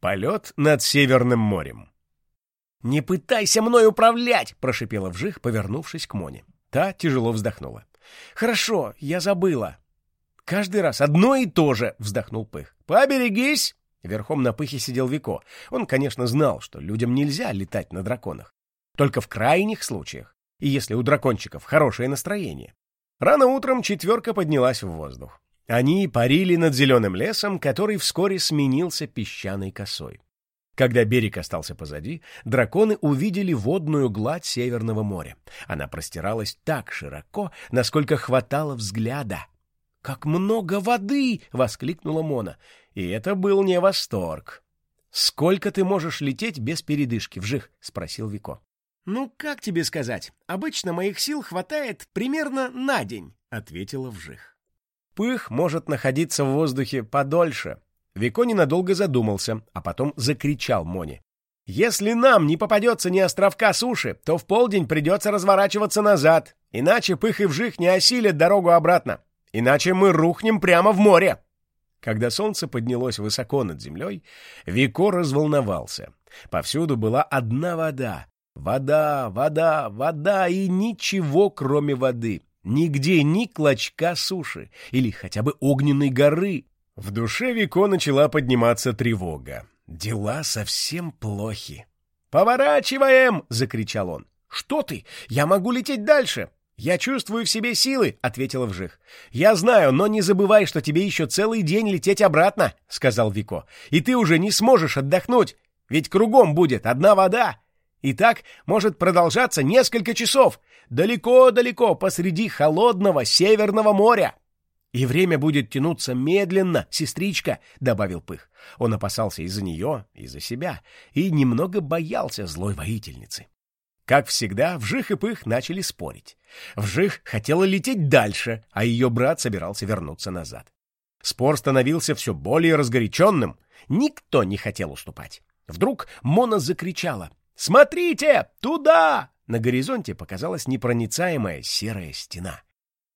Полет над Северным морем. «Не пытайся мной управлять!» — прошипела вжих, повернувшись к Моне. Та тяжело вздохнула. «Хорошо, я забыла». «Каждый раз одно и то же!» — вздохнул Пых. «Поберегись!» Верхом на Пыхе сидел Вико. Он, конечно, знал, что людям нельзя летать на драконах. Только в крайних случаях, и если у дракончиков хорошее настроение. Рано утром четверка поднялась в воздух. Они парили над зеленым лесом, который вскоре сменился песчаной косой. Когда берег остался позади, драконы увидели водную гладь Северного моря. Она простиралась так широко, насколько хватало взгляда. «Как много воды!» — воскликнула Мона. И это был не восторг. «Сколько ты можешь лететь без передышки, вжих?» — спросил Вико. «Ну, как тебе сказать? Обычно моих сил хватает примерно на день», — ответила вжих. Пых может находиться в воздухе подольше, Вико ненадолго задумался, а потом закричал Моне. «Если нам не попадется ни островка суши, то в полдень придется разворачиваться назад, иначе пых и вжих не осилят дорогу обратно, иначе мы рухнем прямо в море». Когда солнце поднялось высоко над землей, Вико разволновался. Повсюду была одна вода. Вода, вода, вода и ничего, кроме воды. Нигде ни клочка суши или хотя бы огненной горы. В душе Вико начала подниматься тревога. Дела совсем плохи. «Поворачиваем!» — закричал он. «Что ты? Я могу лететь дальше!» «Я чувствую в себе силы», — ответила Вжих. «Я знаю, но не забывай, что тебе еще целый день лететь обратно», — сказал Вико. «И ты уже не сможешь отдохнуть, ведь кругом будет одна вода. И так может продолжаться несколько часов, далеко-далеко посреди холодного Северного моря». «И время будет тянуться медленно, сестричка», — добавил Пых. Он опасался и за нее, и за себя, и немного боялся злой воительницы. Как всегда, Вжих и Пых начали спорить. Вжих хотела лететь дальше, а ее брат собирался вернуться назад. Спор становился все более разгоряченным. Никто не хотел уступать. Вдруг Мона закричала. «Смотрите! Туда!» На горизонте показалась непроницаемая серая стена.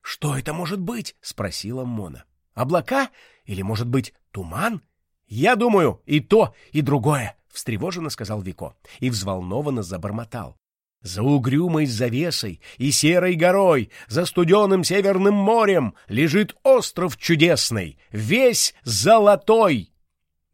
«Что это может быть?» — спросила Мона. «Облака? Или, может быть, туман?» «Я думаю, и то, и другое», — встревоженно сказал Вико и взволнованно забормотал. «За угрюмой завесой и серой горой, за студеным северным морем лежит остров чудесный, весь золотой!»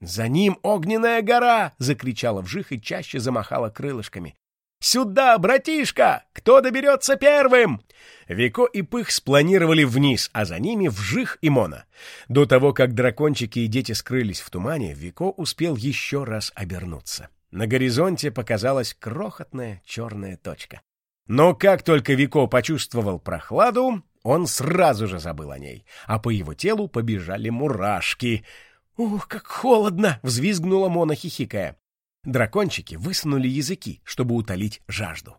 «За ним огненная гора!» — закричала вжих и чаще замахала крылышками. «Сюда, братишка! Кто доберется первым?» Вико и Пых спланировали вниз, а за ними Вжих и Мона. До того, как дракончики и дети скрылись в тумане, Вико успел еще раз обернуться. На горизонте показалась крохотная черная точка. Но как только Вико почувствовал прохладу, он сразу же забыл о ней, а по его телу побежали мурашки. «Ух, как холодно!» — взвизгнула Мона, хихикая. Дракончики высунули языки, чтобы утолить жажду.